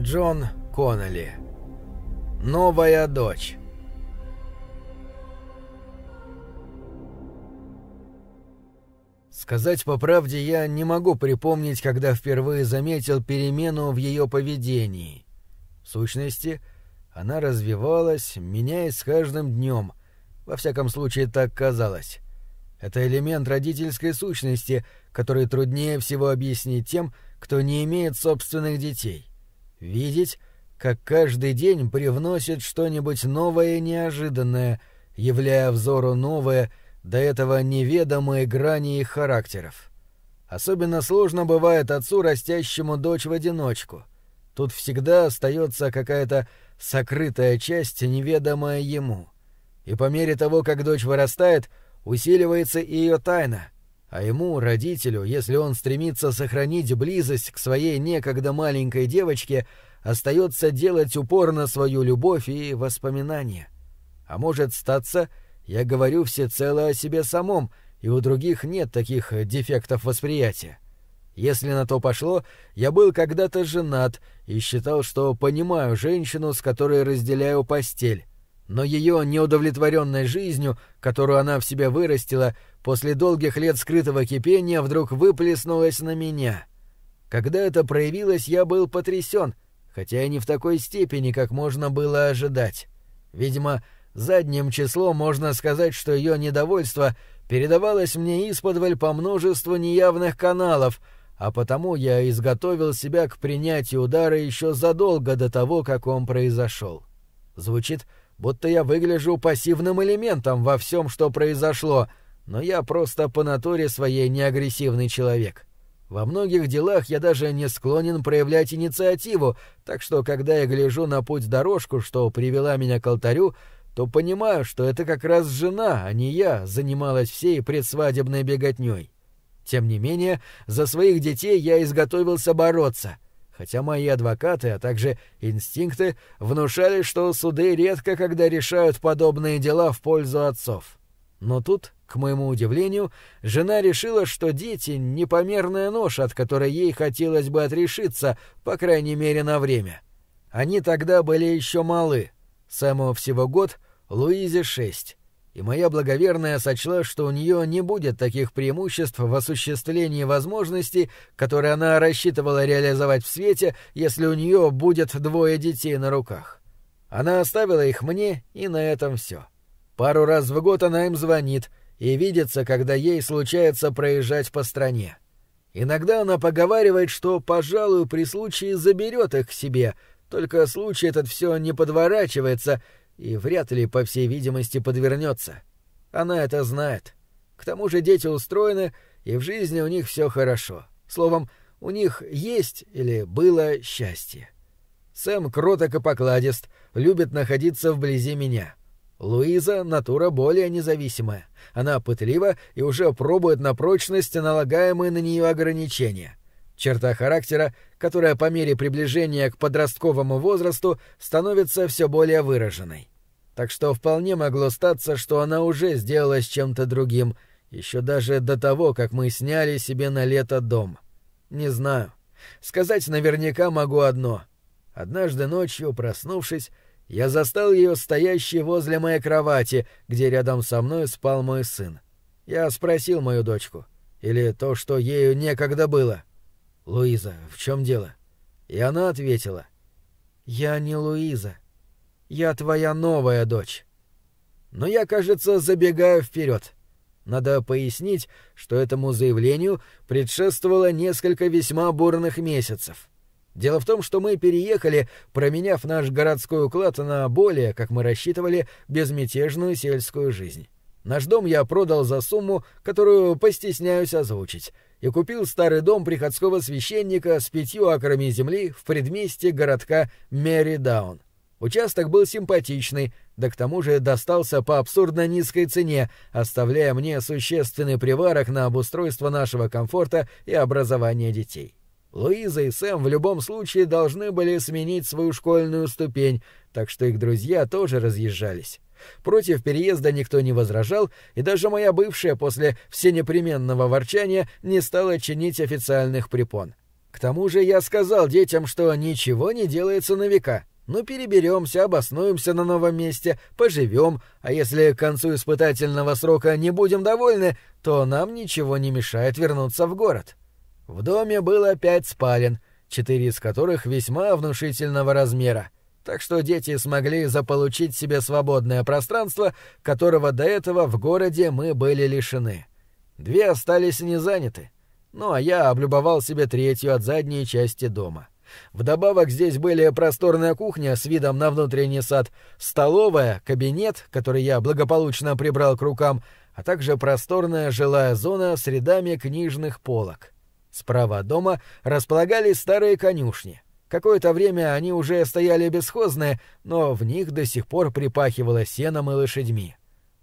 Джон Коннелли. Новая дочь. Сказать по правде, я не могу припомнить, когда впервые заметил перемену в ее поведении. В сущности, она развивалась, меняясь с каждым днем. Во всяком случае, так казалось. Это элемент родительской сущности, который труднее всего объяснить тем, кто не имеет собственных детей. Видеть, как каждый день привносит что-нибудь новое и неожиданное, являя взору новое, до этого неведомые грани их характеров. Особенно сложно бывает отцу, растящему дочь в одиночку. Тут всегда остается какая-то сокрытая часть, неведомая ему. И по мере того, как дочь вырастает, усиливается и ее тайна. А ему, родителю, если он стремится сохранить близость к своей некогда маленькой девочке, остается делать упор на свою любовь и воспоминания. А может статься, я говорю всецело о себе самом, и у других нет таких дефектов восприятия. Если на то пошло, я был когда-то женат и считал, что понимаю женщину, с которой разделяю постель, но ее неудовлетворенной жизнью, которую она в себе вырастила, после долгих лет скрытого кипения вдруг выплеснулась на меня. Когда это проявилось, я был потрясен, хотя и не в такой степени, как можно было ожидать. Видимо, задним числом можно сказать, что ее недовольство передавалось мне исподволь по множеству неявных каналов, а потому я изготовил себя к принятию удара еще задолго до того, как он произошел. Звучит будто я выгляжу пассивным элементом во всем, что произошло, но я просто по натуре своей неагрессивный человек. Во многих делах я даже не склонен проявлять инициативу, так что когда я гляжу на путь-дорожку, что привела меня к алтарю, то понимаю, что это как раз жена, а не я, занималась всей предсвадебной беготней. Тем не менее, за своих детей я изготовился бороться — хотя мои адвокаты, а также инстинкты внушали, что суды редко когда решают подобные дела в пользу отцов. Но тут, к моему удивлению, жена решила, что дети — непомерная нож, от которой ей хотелось бы отрешиться, по крайней мере, на время. Они тогда были еще малы. Самого всего год, Луизе шесть и моя благоверная сочла, что у нее не будет таких преимуществ в осуществлении возможностей, которые она рассчитывала реализовать в свете, если у нее будет двое детей на руках. Она оставила их мне, и на этом все. Пару раз в год она им звонит и видится, когда ей случается проезжать по стране. Иногда она поговаривает, что, пожалуй, при случае заберет их к себе, только случай этот все не подворачивается, и вряд ли, по всей видимости, подвернется. Она это знает. К тому же дети устроены, и в жизни у них все хорошо. Словом, у них есть или было счастье. Сэм кроток и покладист, любит находиться вблизи меня. Луиза — натура более независимая. Она пытлива и уже пробует на прочность налагаемые на нее ограничения. Черта характера, которая по мере приближения к подростковому возрасту становится все более выраженной. Так что вполне могло статься, что она уже сделала с чем-то другим, еще даже до того, как мы сняли себе на лето дом. Не знаю. Сказать наверняка могу одно. Однажды ночью, проснувшись, я застал ее стоящей возле моей кровати, где рядом со мной спал мой сын. Я спросил мою дочку, или то, что ею некогда было. «Луиза, в чем дело?» И она ответила. «Я не Луиза. Я твоя новая дочь». Но я, кажется, забегаю вперед. Надо пояснить, что этому заявлению предшествовало несколько весьма бурных месяцев. Дело в том, что мы переехали, променяв наш городской уклад на более, как мы рассчитывали, безмятежную сельскую жизнь. Наш дом я продал за сумму, которую постесняюсь озвучить, и купил старый дом приходского священника с пятью акрами земли в предместье городка Меридаун. Участок был симпатичный, да к тому же достался по абсурдно низкой цене, оставляя мне существенный приварок на обустройство нашего комфорта и образование детей. Луиза и Сэм в любом случае должны были сменить свою школьную ступень, так что их друзья тоже разъезжались. Против переезда никто не возражал, и даже моя бывшая после всенепременного ворчания не стала чинить официальных препон. К тому же я сказал детям, что ничего не делается на века. Ну, переберемся, обоснуемся на новом месте, поживем, а если к концу испытательного срока не будем довольны, то нам ничего не мешает вернуться в город. В доме было пять спален, четыре из которых весьма внушительного размера, так что дети смогли заполучить себе свободное пространство, которого до этого в городе мы были лишены. Две остались не заняты, ну а я облюбовал себе третью от задней части дома. — Вдобавок здесь были просторная кухня с видом на внутренний сад, столовая, кабинет, который я благополучно прибрал к рукам, а также просторная жилая зона с рядами книжных полок. Справа от дома располагались старые конюшни. Какое-то время они уже стояли бесхозные, но в них до сих пор припахивало сеном и лошадьми.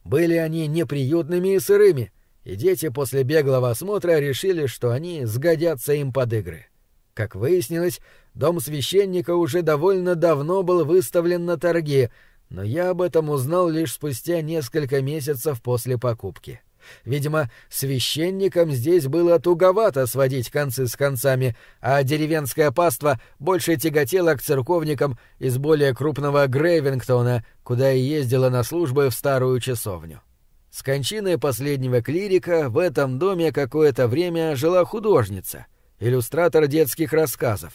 Были они неприютными и сырыми, и дети после беглого осмотра решили, что они сгодятся им под игры. — как выяснилось, дом священника уже довольно давно был выставлен на торге, но я об этом узнал лишь спустя несколько месяцев после покупки. Видимо, священникам здесь было туговато сводить концы с концами, а деревенское паство больше тяготело к церковникам из более крупного Грейвингтона, куда и ездила на службы в старую часовню. С кончиной последнего клирика в этом доме какое-то время жила художница — иллюстратор детских рассказов.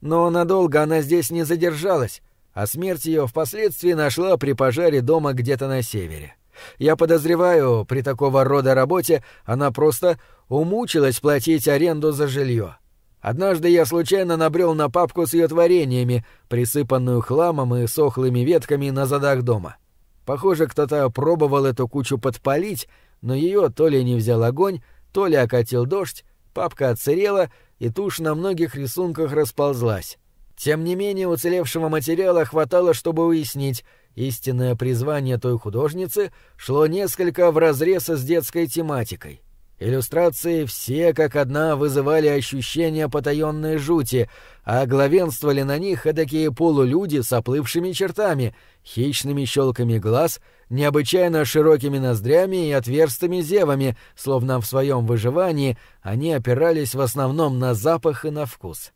Но надолго она здесь не задержалась, а смерть ее впоследствии нашла при пожаре дома где-то на севере. Я подозреваю, при такого рода работе она просто умучилась платить аренду за жилье. Однажды я случайно набрел на папку с ее творениями, присыпанную хламом и сохлыми ветками на задах дома. Похоже, кто-то пробовал эту кучу подпалить, но ее то ли не взял огонь, то ли окатил дождь, Папка отсырела, и тушь на многих рисунках расползлась. Тем не менее, уцелевшего материала хватало, чтобы уяснить, истинное призвание той художницы шло несколько вразрез с детской тематикой. Иллюстрации все как одна вызывали ощущение потаенной жути, а главенствовали на них такие полулюди с оплывшими чертами, хищными щелками глаз, необычайно широкими ноздрями и отверстыми зевами, словно в своем выживании они опирались в основном на запах и на вкус.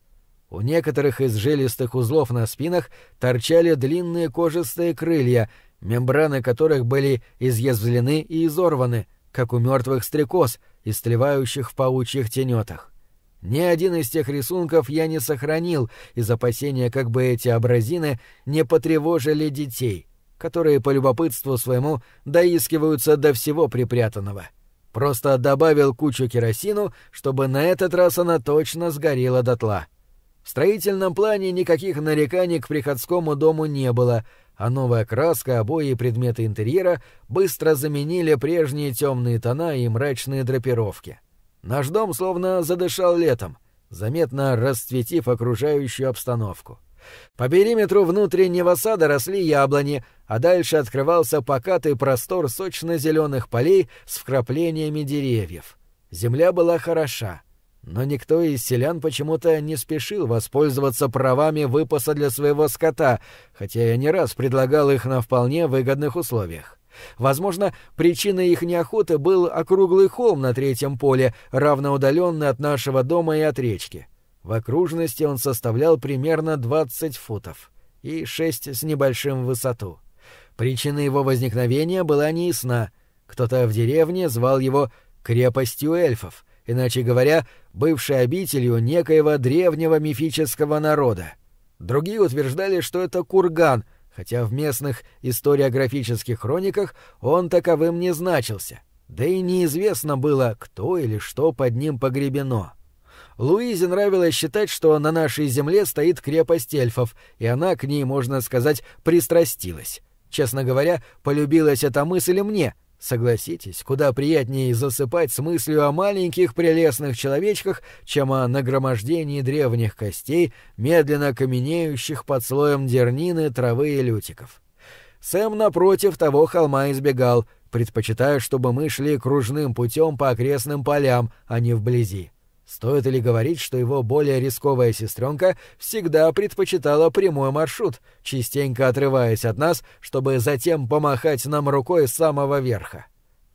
У некоторых из жилистых узлов на спинах торчали длинные кожистые крылья, мембраны которых были изъязвлены и изорваны, как у мертвых стрекоз — истлевающих в паучьих тенетах. Ни один из тех рисунков я не сохранил из опасения, как бы эти образины не потревожили детей, которые по любопытству своему доискиваются до всего припрятанного. Просто добавил кучу керосину, чтобы на этот раз она точно сгорела дотла. В строительном плане никаких нареканий к приходскому дому не было, а новая краска, обои и предметы интерьера быстро заменили прежние темные тона и мрачные драпировки. Наш дом словно задышал летом, заметно расцветив окружающую обстановку. По периметру внутреннего сада росли яблони, а дальше открывался покатый простор сочно-зеленых полей с вкраплениями деревьев. Земля была хороша — но никто из селян почему-то не спешил воспользоваться правами выпаса для своего скота, хотя я не раз предлагал их на вполне выгодных условиях. Возможно, причиной их неохоты был округлый холм на третьем поле, равноудаленный от нашего дома и от речки. В окружности он составлял примерно 20 футов и 6 с небольшим в высоту. Причина его возникновения была неясна. Кто-то в деревне звал его «крепостью эльфов», иначе говоря, бывшей обителью некоего древнего мифического народа. Другие утверждали, что это курган, хотя в местных историографических хрониках он таковым не значился, да и неизвестно было, кто или что под ним погребено. Луизе нравилось считать, что на нашей земле стоит крепость эльфов, и она к ней, можно сказать, пристрастилась. Честно говоря, полюбилась эта мысль мне — Согласитесь, куда приятнее засыпать с мыслью о маленьких прелестных человечках, чем о нагромождении древних костей, медленно каменеющих под слоем дернины, травы и лютиков. Сэм напротив того холма избегал, предпочитая, чтобы мы шли кружным путем по окрестным полям, а не вблизи. Стоит ли говорить, что его более рисковая сестренка всегда предпочитала прямой маршрут, частенько отрываясь от нас, чтобы затем помахать нам рукой с самого верха?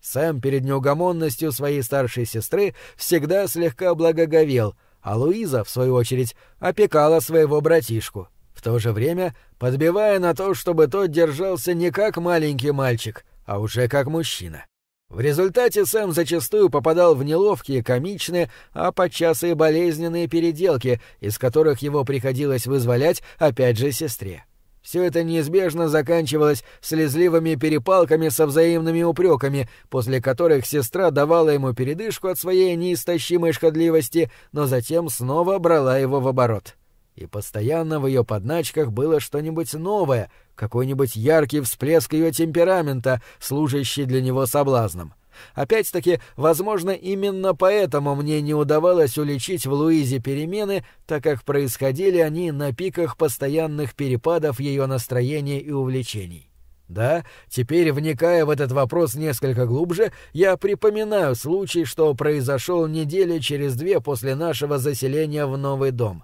Сэм перед неугомонностью своей старшей сестры всегда слегка благоговел, а Луиза, в свою очередь, опекала своего братишку, в то же время подбивая на то, чтобы тот держался не как маленький мальчик, а уже как мужчина. В результате Сэм зачастую попадал в неловкие, комичные, а подчас и болезненные переделки, из которых его приходилось вызволять опять же сестре. Все это неизбежно заканчивалось слезливыми перепалками со взаимными упреками, после которых сестра давала ему передышку от своей неистощимой шкодливости, но затем снова брала его в оборот. И постоянно в ее подначках было что-нибудь новое, какой-нибудь яркий всплеск ее темперамента, служащий для него соблазном. Опять-таки, возможно, именно поэтому мне не удавалось уличить в Луизе перемены, так как происходили они на пиках постоянных перепадов ее настроения и увлечений. Да, теперь, вникая в этот вопрос несколько глубже, я припоминаю случай, что произошел недели через две после нашего заселения в новый дом.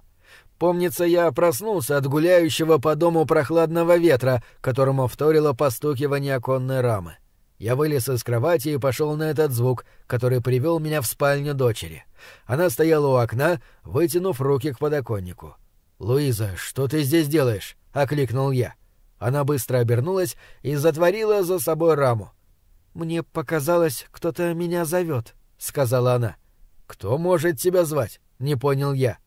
Помнится, я проснулся от гуляющего по дому прохладного ветра, которому вторило постукивание оконной рамы. Я вылез из кровати и пошел на этот звук, который привел меня в спальню дочери. Она стояла у окна, вытянув руки к подоконнику. «Луиза, что ты здесь делаешь?» — окликнул я. Она быстро обернулась и затворила за собой раму. «Мне показалось, кто-то меня зовет», — сказала она. «Кто может тебя звать?» — не понял я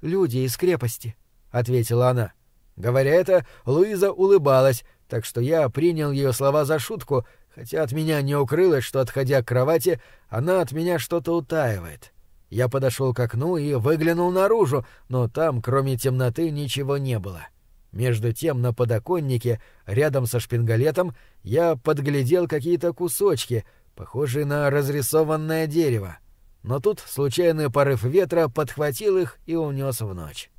люди из крепости», — ответила она. Говоря это, Луиза улыбалась, так что я принял ее слова за шутку, хотя от меня не укрылось, что, отходя к кровати, она от меня что-то утаивает. Я подошел к окну и выглянул наружу, но там, кроме темноты, ничего не было. Между тем на подоконнике, рядом со шпингалетом, я подглядел какие-то кусочки, похожие на разрисованное дерево но тут случайный порыв ветра подхватил их и унес в ночь.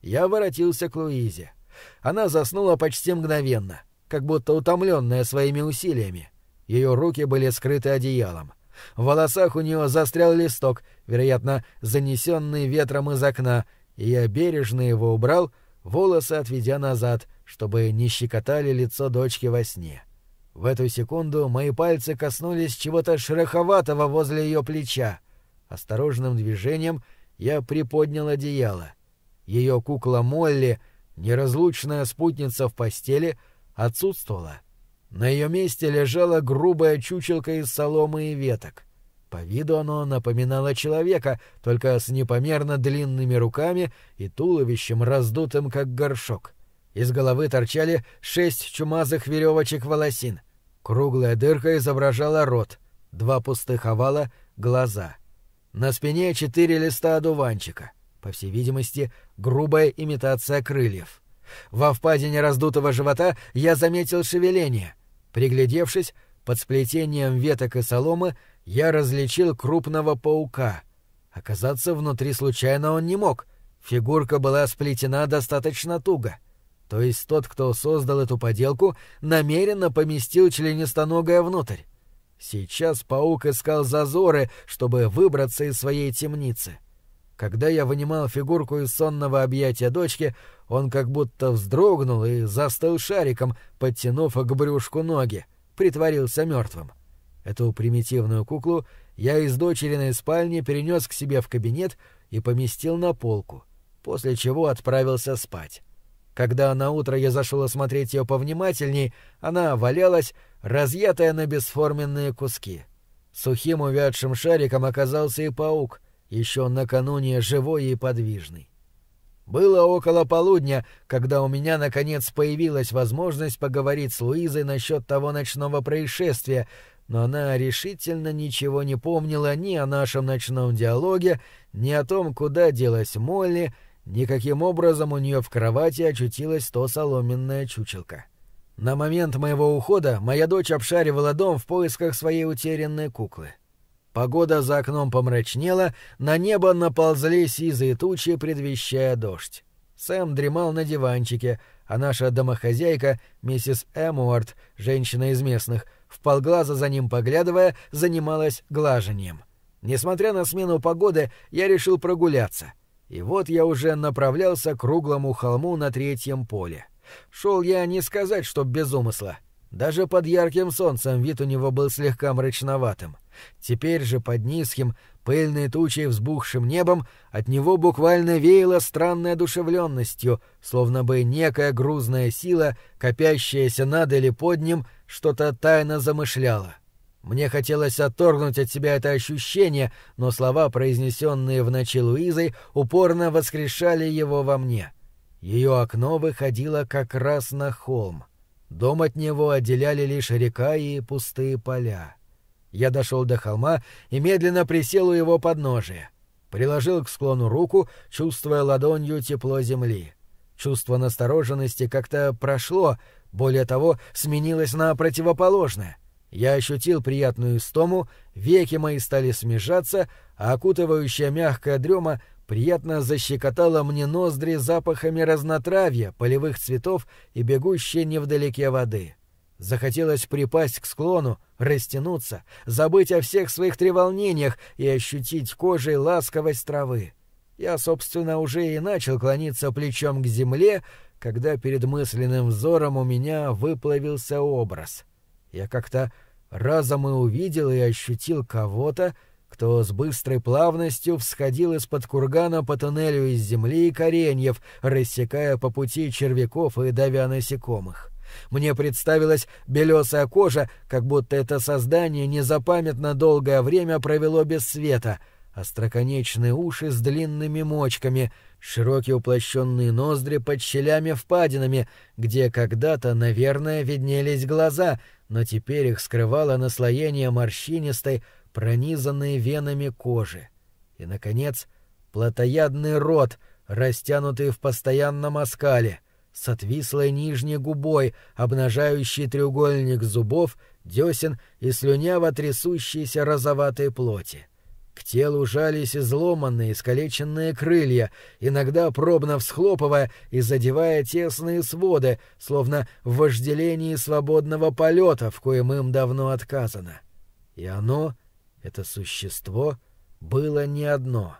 Я воротился к Луизе. Она заснула почти мгновенно, как будто утомленная своими усилиями. Ее руки были скрыты одеялом. В волосах у нее застрял листок, вероятно, занесенный ветром из окна, и я бережно его убрал, волосы отведя назад, чтобы не щекотали лицо дочки во сне. В эту секунду мои пальцы коснулись чего-то шероховатого возле ее плеча — Осторожным движением я приподнял одеяло. Ее кукла Молли, неразлучная спутница в постели, отсутствовала. На ее месте лежала грубая чучелка из соломы и веток. По виду оно напоминало человека, только с непомерно длинными руками и туловищем, раздутым как горшок. Из головы торчали шесть чумазых веревочек волосин. Круглая дырка изображала рот, два пустых овала — глаза — на спине четыре листа одуванчика. По всей видимости, грубая имитация крыльев. Во впадине раздутого живота я заметил шевеление. Приглядевшись, под сплетением веток и соломы я различил крупного паука. Оказаться внутри случайно он не мог. Фигурка была сплетена достаточно туго. То есть тот, кто создал эту поделку, намеренно поместил членистоногое внутрь. Сейчас паук искал зазоры, чтобы выбраться из своей темницы. Когда я вынимал фигурку из сонного объятия дочки, он как будто вздрогнул и застыл шариком, подтянув к брюшку ноги, притворился мертвым. Эту примитивную куклу я из дочериной спальни перенес к себе в кабинет и поместил на полку, после чего отправился спать. Когда на утро я зашел осмотреть ее повнимательней, она валялась, разъятая на бесформенные куски. Сухим увядшим шариком оказался и паук, еще накануне живой и подвижный. Было около полудня, когда у меня наконец появилась возможность поговорить с Луизой насчет того ночного происшествия, но она решительно ничего не помнила ни о нашем ночном диалоге, ни о том, куда делась Молли, Никаким образом у нее в кровати очутилась то соломенная чучелка. На момент моего ухода моя дочь обшаривала дом в поисках своей утерянной куклы. Погода за окном помрачнела, на небо наползли сизые тучи, предвещая дождь. Сэм дремал на диванчике, а наша домохозяйка, миссис Эмуарт, женщина из местных, вполглаза за ним поглядывая, занималась глажением. Несмотря на смену погоды, я решил прогуляться — и вот я уже направлялся к круглому холму на третьем поле. Шел я не сказать, что без умысла. Даже под ярким солнцем вид у него был слегка мрачноватым. Теперь же под низким, пыльной тучей взбухшим небом от него буквально веяло странной одушевленностью, словно бы некая грузная сила, копящаяся над или под ним, что-то тайно замышляла. Мне хотелось отторгнуть от себя это ощущение, но слова, произнесенные в ночи Луизой, упорно воскрешали его во мне. Ее окно выходило как раз на холм. Дом от него отделяли лишь река и пустые поля. Я дошел до холма и медленно присел у его подножия. Приложил к склону руку, чувствуя ладонью тепло земли. Чувство настороженности как-то прошло, более того, сменилось на противоположное. Я ощутил приятную истому, веки мои стали смежаться, а окутывающая мягкая дрема приятно защекотала мне ноздри запахами разнотравья, полевых цветов и бегущей невдалеке воды. Захотелось припасть к склону, растянуться, забыть о всех своих треволнениях и ощутить кожей ласковость травы. Я, собственно, уже и начал клониться плечом к земле, когда перед мысленным взором у меня выплавился образ. Я как-то разом и увидел и ощутил кого-то, кто с быстрой плавностью всходил из-под кургана по туннелю из земли и кореньев, рассекая по пути червяков и давя насекомых. Мне представилась белесая кожа, как будто это создание незапамятно долгое время провело без света, остроконечные уши с длинными мочками, широкие уплощенные ноздри под щелями-впадинами, где когда-то, наверное, виднелись глаза, но теперь их скрывало наслоение морщинистой, пронизанной венами кожи. И, наконец, плотоядный рот, растянутый в постоянном оскале — с отвислой нижней губой, обнажающей треугольник зубов, десен и слюняво трясущейся розоватой плоти. К телу жались изломанные, искалеченные крылья, иногда пробно всхлопывая и задевая тесные своды, словно в вожделении свободного полета, в коем им давно отказано. И оно, это существо, было не одно.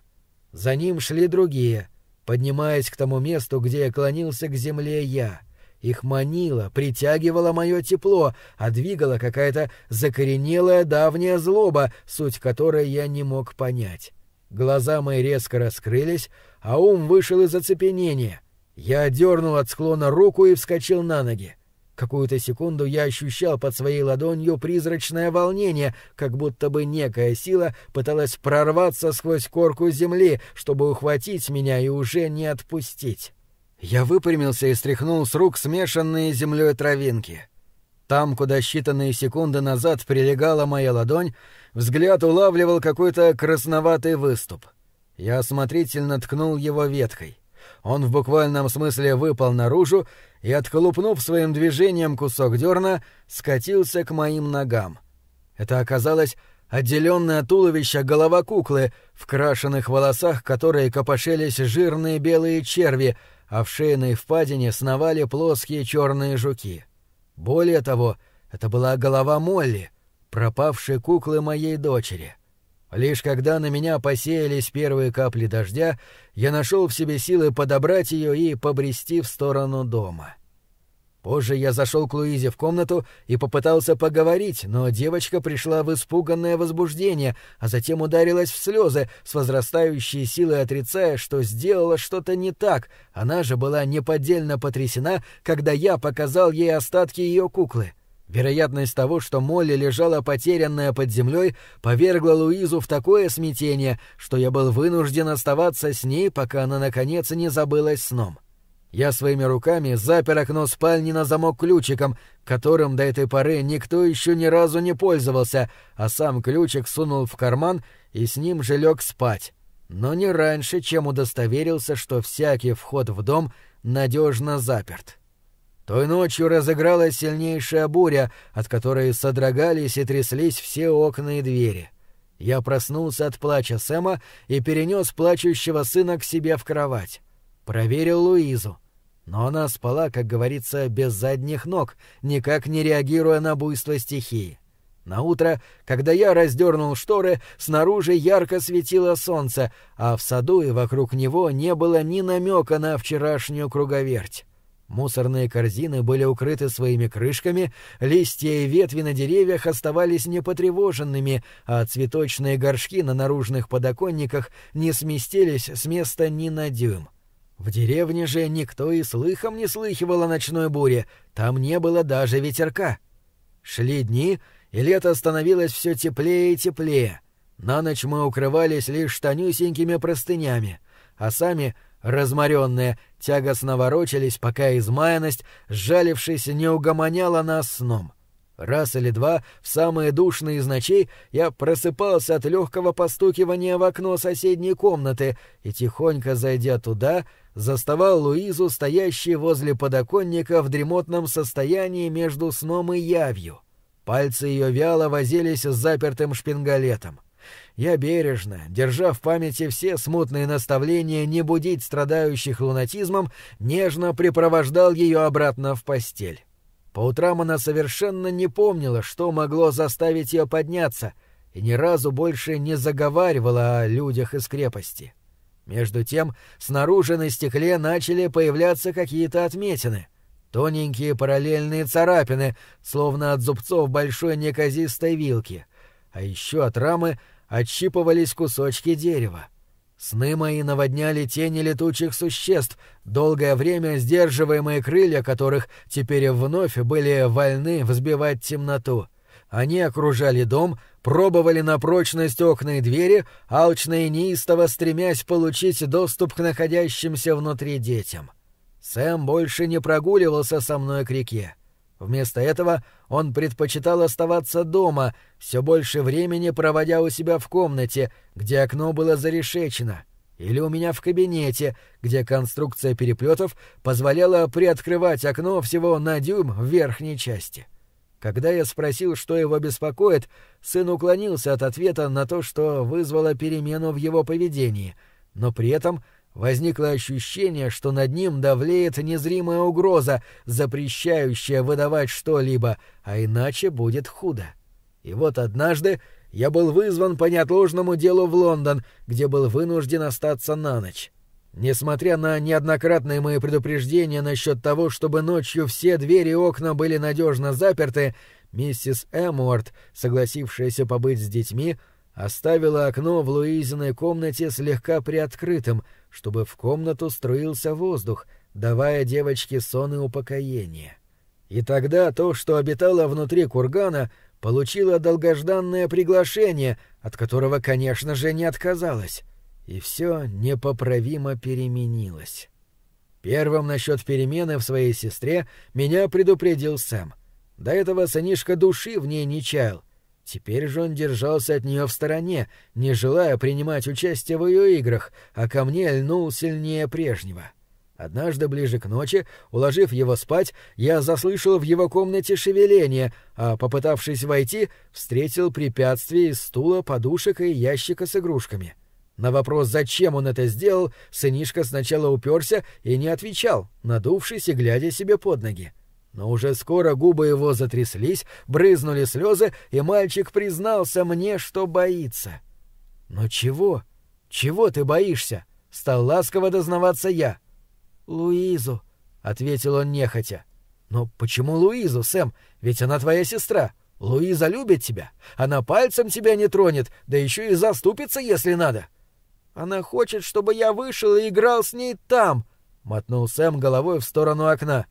За ним шли другие, поднимаясь к тому месту, где клонился к земле я. Их манило, притягивало мое тепло, а двигала какая-то закоренелая давняя злоба, суть которой я не мог понять. Глаза мои резко раскрылись, а ум вышел из оцепенения. Я дернул от склона руку и вскочил на ноги. Какую-то секунду я ощущал под своей ладонью призрачное волнение, как будто бы некая сила пыталась прорваться сквозь корку земли, чтобы ухватить меня и уже не отпустить. Я выпрямился и стряхнул с рук смешанные землей травинки. Там, куда считанные секунды назад прилегала моя ладонь, взгляд улавливал какой-то красноватый выступ. Я осмотрительно ткнул его веткой. Он в буквальном смысле выпал наружу и, отколупнув своим движением кусок дерна, скатился к моим ногам. Это оказалось отделенное туловище голова куклы, в крашенных волосах которые копошились жирные белые черви, а в шейной впадине сновали плоские черные жуки. Более того, это была голова Молли, пропавшей куклы моей дочери — Лишь когда на меня посеялись первые капли дождя, я нашел в себе силы подобрать ее и побрести в сторону дома. Позже я зашел к Луизе в комнату и попытался поговорить, но девочка пришла в испуганное возбуждение, а затем ударилась в слезы, с возрастающей силой отрицая, что сделала что-то не так. Она же была неподдельно потрясена, когда я показал ей остатки ее куклы. — Вероятность того, что Молли лежала потерянная под землей, повергла Луизу в такое смятение, что я был вынужден оставаться с ней, пока она наконец не забылась сном. Я своими руками запер окно спальни на замок ключиком, которым до этой поры никто еще ни разу не пользовался, а сам ключик сунул в карман и с ним же лег спать. Но не раньше, чем удостоверился, что всякий вход в дом надежно заперт. Той ночью разыгралась сильнейшая буря, от которой содрогались и тряслись все окна и двери. Я проснулся от плача Сэма и перенес плачущего сына к себе в кровать. Проверил Луизу. Но она спала, как говорится, без задних ног, никак не реагируя на буйство стихии. На утро, когда я раздернул шторы, снаружи ярко светило солнце, а в саду и вокруг него не было ни намека на вчерашнюю круговерть. Мусорные корзины были укрыты своими крышками, листья и ветви на деревьях оставались непотревоженными, а цветочные горшки на наружных подоконниках не сместились с места ни на дюйм. В деревне же никто и слыхом не слыхивал о ночной буре, там не было даже ветерка. Шли дни, и лето становилось все теплее и теплее. На ночь мы укрывались лишь тонюсенькими простынями, а сами — разморенные, тягостно ворочались, пока измаянность, сжалившись, не угомоняла нас сном. Раз или два, в самые душные из ночей, я просыпался от легкого постукивания в окно соседней комнаты и, тихонько зайдя туда, заставал Луизу, стоящей возле подоконника в дремотном состоянии между сном и явью. Пальцы ее вяло возились с запертым шпингалетом. Я бережно, держа в памяти все смутные наставления не будить страдающих лунатизмом, нежно припровождал ее обратно в постель. По утрам она совершенно не помнила, что могло заставить ее подняться, и ни разу больше не заговаривала о людях из крепости. Между тем, снаружи на стекле начали появляться какие-то отметины. Тоненькие параллельные царапины, словно от зубцов большой неказистой вилки. А еще от рамы отщипывались кусочки дерева. Сны мои наводняли тени летучих существ, долгое время сдерживаемые крылья которых теперь вновь были вольны взбивать темноту. Они окружали дом, пробовали на прочность окна и двери, алчно и неистово стремясь получить доступ к находящимся внутри детям. Сэм больше не прогуливался со мной к реке. Вместо этого он предпочитал оставаться дома, все больше времени проводя у себя в комнате, где окно было зарешечено, или у меня в кабинете, где конструкция переплетов позволяла приоткрывать окно всего на дюйм в верхней части. Когда я спросил, что его беспокоит, сын уклонился от ответа на то, что вызвало перемену в его поведении, но при этом возникло ощущение, что над ним давлеет незримая угроза, запрещающая выдавать что-либо, а иначе будет худо. И вот однажды я был вызван по неотложному делу в Лондон, где был вынужден остаться на ночь. Несмотря на неоднократные мои предупреждения насчет того, чтобы ночью все двери и окна были надежно заперты, миссис Эмуарт, согласившаяся побыть с детьми, оставила окно в Луизиной комнате слегка приоткрытым — чтобы в комнату струился воздух, давая девочке сон и упокоение. И тогда то, что обитало внутри кургана, получило долгожданное приглашение, от которого, конечно же, не отказалось. И все непоправимо переменилось. Первым насчет перемены в своей сестре меня предупредил Сэм. До этого сынишка души в ней не чаял — Теперь же он держался от нее в стороне, не желая принимать участие в ее играх, а ко мне льнул сильнее прежнего. Однажды ближе к ночи, уложив его спать, я заслышал в его комнате шевеление, а, попытавшись войти, встретил препятствие из стула, подушек и ящика с игрушками. На вопрос, зачем он это сделал, сынишка сначала уперся и не отвечал, надувшись и глядя себе под ноги. Но уже скоро губы его затряслись, брызнули слезы, и мальчик признался мне, что боится. «Но чего? Чего ты боишься?» — стал ласково дознаваться я. «Луизу», — ответил он нехотя. «Но почему Луизу, Сэм? Ведь она твоя сестра. Луиза любит тебя. Она пальцем тебя не тронет, да еще и заступится, если надо». «Она хочет, чтобы я вышел и играл с ней там», — мотнул Сэм головой в сторону окна.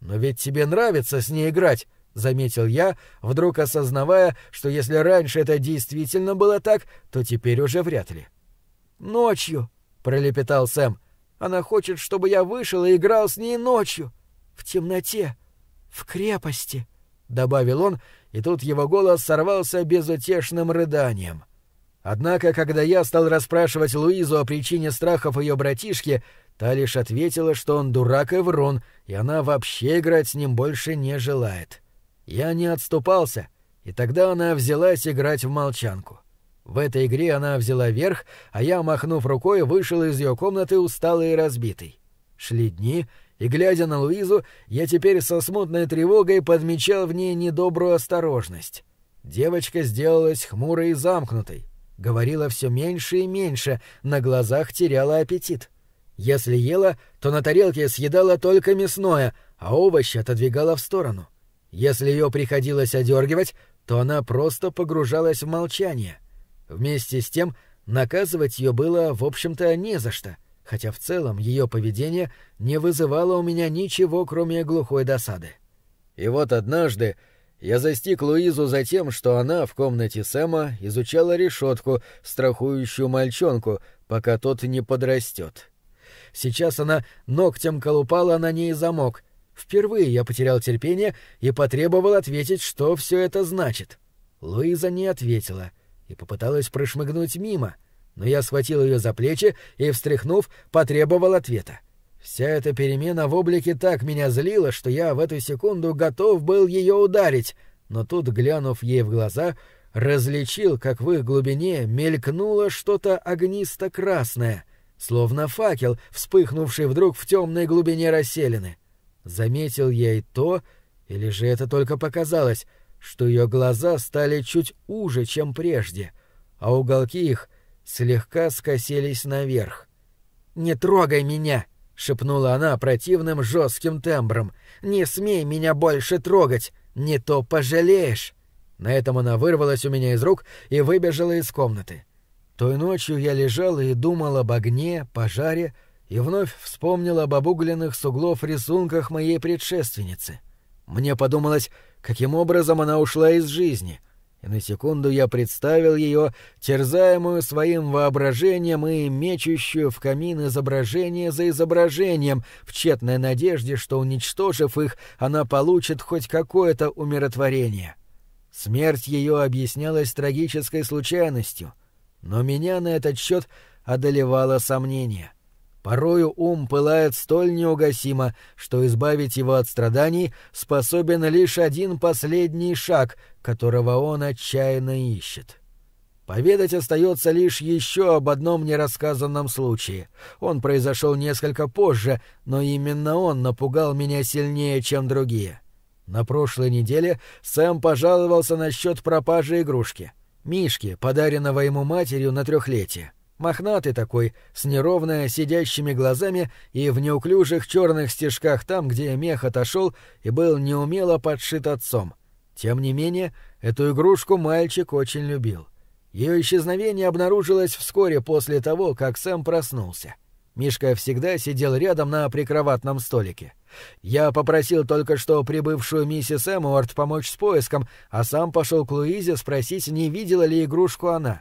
«Но ведь тебе нравится с ней играть», — заметил я, вдруг осознавая, что если раньше это действительно было так, то теперь уже вряд ли. «Ночью», — пролепетал Сэм. «Она хочет, чтобы я вышел и играл с ней ночью, в темноте, в крепости», — добавил он, и тут его голос сорвался безутешным рыданием. Однако, когда я стал расспрашивать Луизу о причине страхов ее братишки, Та лишь ответила, что он дурак и врун, и она вообще играть с ним больше не желает. Я не отступался, и тогда она взялась играть в молчанку. В этой игре она взяла верх, а я, махнув рукой, вышел из ее комнаты усталый и разбитый. Шли дни, и, глядя на Луизу, я теперь со смутной тревогой подмечал в ней недобрую осторожность. Девочка сделалась хмурой и замкнутой, говорила все меньше и меньше, на глазах теряла аппетит. Если ела, то на тарелке съедала только мясное, а овощи отодвигала в сторону. Если ее приходилось одергивать, то она просто погружалась в молчание. Вместе с тем наказывать ее было, в общем-то, не за что, хотя в целом ее поведение не вызывало у меня ничего, кроме глухой досады. И вот однажды я застиг Луизу за тем, что она в комнате Сэма изучала решетку, страхующую мальчонку, пока тот не подрастет. Сейчас она ногтем колупала на ней замок. Впервые я потерял терпение и потребовал ответить, что все это значит. Луиза не ответила и попыталась прошмыгнуть мимо, но я схватил ее за плечи и, встряхнув, потребовал ответа. Вся эта перемена в облике так меня злила, что я в эту секунду готов был ее ударить, но тут, глянув ей в глаза, различил, как в их глубине мелькнуло что-то огнисто-красное, словно факел, вспыхнувший вдруг в темной глубине расселены. Заметил я и то, или же это только показалось, что ее глаза стали чуть уже, чем прежде, а уголки их слегка скосились наверх. «Не трогай меня!» — шепнула она противным жестким тембром. «Не смей меня больше трогать! Не то пожалеешь!» На этом она вырвалась у меня из рук и выбежала из комнаты. Той ночью я лежал и думал об огне, пожаре и вновь вспомнил об обугленных с углов рисунках моей предшественницы. Мне подумалось, каким образом она ушла из жизни, и на секунду я представил ее, терзаемую своим воображением и мечущую в камин изображение за изображением, в тщетной надежде, что, уничтожив их, она получит хоть какое-то умиротворение. Смерть ее объяснялась трагической случайностью — но меня на этот счет одолевало сомнение. Порою ум пылает столь неугасимо, что избавить его от страданий способен лишь один последний шаг, которого он отчаянно ищет. Поведать остается лишь еще об одном нерассказанном случае. Он произошел несколько позже, но именно он напугал меня сильнее, чем другие. На прошлой неделе Сэм пожаловался насчет пропажи игрушки — Мишки, подаренного ему матерью на трехлетие. Мохнатый такой, с неровно сидящими глазами и в неуклюжих черных стежках там, где мех отошел и был неумело подшит отцом. Тем не менее, эту игрушку мальчик очень любил. Ее исчезновение обнаружилось вскоре после того, как Сэм проснулся. Мишка всегда сидел рядом на прикроватном столике. Я попросил только что прибывшую миссис Эмуарт помочь с поиском, а сам пошел к Луизе спросить, не видела ли игрушку она.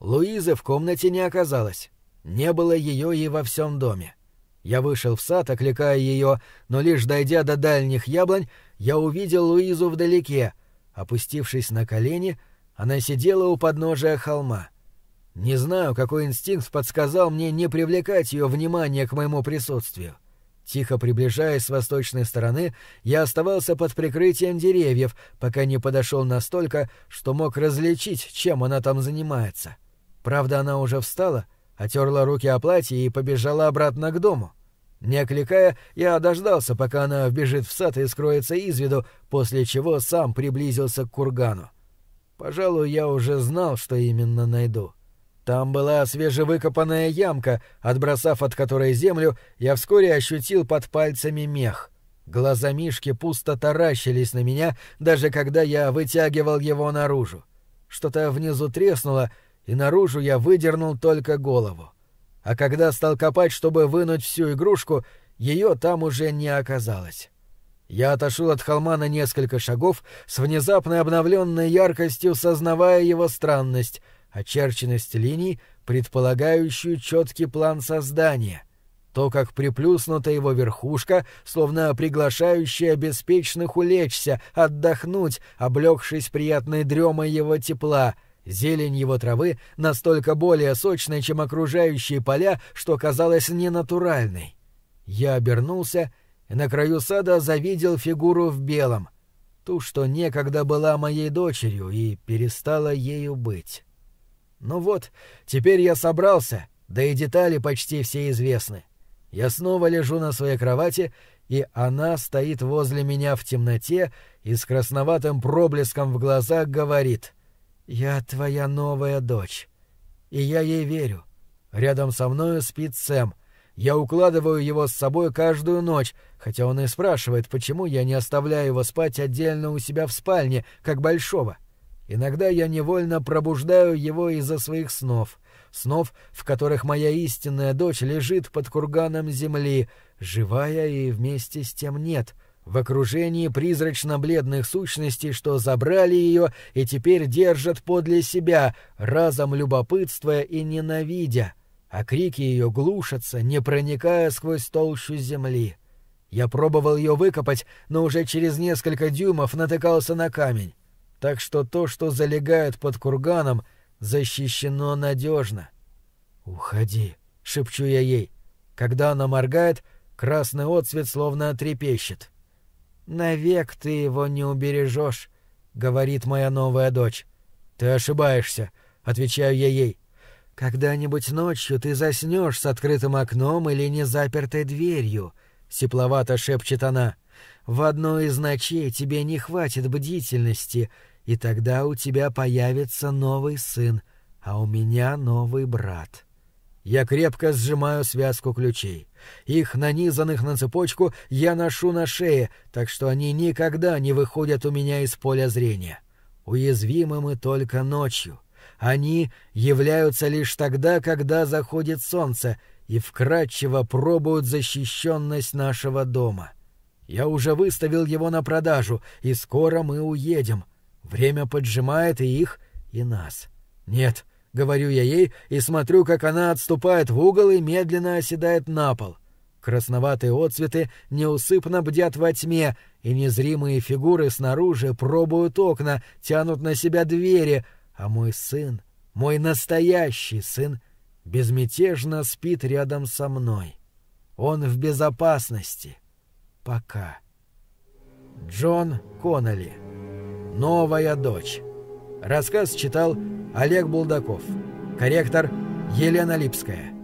Луизы в комнате не оказалось. Не было ее и во всем доме. Я вышел в сад, окликая ее, но лишь дойдя до дальних яблонь, я увидел Луизу вдалеке. Опустившись на колени, она сидела у подножия холма. Не знаю, какой инстинкт подсказал мне не привлекать ее внимание к моему присутствию. — Тихо приближаясь с восточной стороны, я оставался под прикрытием деревьев, пока не подошел настолько, что мог различить, чем она там занимается. Правда, она уже встала, отерла руки о платье и побежала обратно к дому. Не окликая, я дождался, пока она вбежит в сад и скроется из виду, после чего сам приблизился к кургану. Пожалуй, я уже знал, что именно найду. Там была свежевыкопанная ямка, отбросав от которой землю, я вскоре ощутил под пальцами мех. Глаза Мишки пусто таращились на меня, даже когда я вытягивал его наружу. Что-то внизу треснуло, и наружу я выдернул только голову. А когда стал копать, чтобы вынуть всю игрушку, ее там уже не оказалось. Я отошел от холма на несколько шагов, с внезапно обновленной яркостью сознавая его странность — очерченность линий, предполагающую четкий план создания, то, как приплюснута его верхушка, словно приглашающая беспечных улечься, отдохнуть, облегшись приятной дремой его тепла, зелень его травы настолько более сочной, чем окружающие поля, что казалось ненатуральной. Я обернулся и на краю сада завидел фигуру в белом, ту, что некогда была моей дочерью и перестала ею быть. Ну вот, теперь я собрался, да и детали почти все известны. Я снова лежу на своей кровати, и она стоит возле меня в темноте и с красноватым проблеском в глазах говорит «Я твоя новая дочь». И я ей верю. Рядом со мною спит Сэм. Я укладываю его с собой каждую ночь, хотя он и спрашивает, почему я не оставляю его спать отдельно у себя в спальне, как большого. Иногда я невольно пробуждаю его из-за своих снов. Снов, в которых моя истинная дочь лежит под курганом земли, живая и вместе с тем нет, в окружении призрачно-бледных сущностей, что забрали ее и теперь держат подле себя, разом любопытствуя и ненавидя а крики ее глушатся, не проникая сквозь толщу земли. Я пробовал ее выкопать, но уже через несколько дюймов натыкался на камень. Так что то, что залегает под курганом, защищено надежно. «Уходи», — шепчу я ей. Когда она моргает, красный отцвет словно трепещет. «Навек ты его не убережешь», — говорит моя новая дочь. «Ты ошибаешься», — отвечаю я ей. «Когда-нибудь ночью ты заснешь с открытым окном или незапертой дверью», — сепловато шепчет она. «В одной из ночей тебе не хватит бдительности, и тогда у тебя появится новый сын, а у меня новый брат». Я крепко сжимаю связку ключей. Их, нанизанных на цепочку, я ношу на шее, так что они никогда не выходят у меня из поля зрения. Уязвимы мы только ночью — они являются лишь тогда, когда заходит солнце, и вкратчиво пробуют защищенность нашего дома. Я уже выставил его на продажу, и скоро мы уедем. Время поджимает и их, и нас. Нет, — говорю я ей, и смотрю, как она отступает в угол и медленно оседает на пол. Красноватые отцветы неусыпно бдят во тьме, и незримые фигуры снаружи пробуют окна, тянут на себя двери — а мой сын, мой настоящий сын, безмятежно спит рядом со мной. Он в безопасности. Пока. Джон Конноли. Новая дочь. Рассказ читал Олег Булдаков. Корректор Елена Липская.